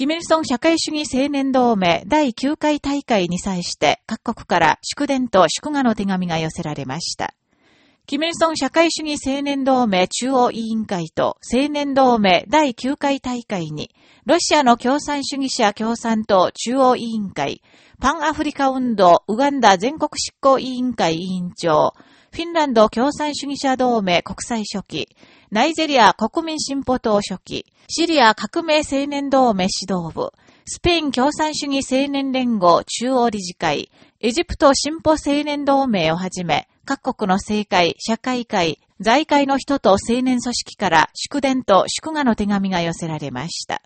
キミルソン社会主義青年同盟第9回大会に際して各国から祝電と祝賀の手紙が寄せられました。キミルソン社会主義青年同盟中央委員会と青年同盟第9回大会に、ロシアの共産主義者共産党中央委員会、パンアフリカ運動ウガンダ全国執行委員会委員長、フィンランド共産主義者同盟国際書記、ナイジェリア国民進歩党書記、シリア革命青年同盟指導部、スペイン共産主義青年連合中央理事会、エジプト進歩青年同盟をはじめ、各国の政界、社会会、財界の人と青年組織から祝電と祝賀の手紙が寄せられました。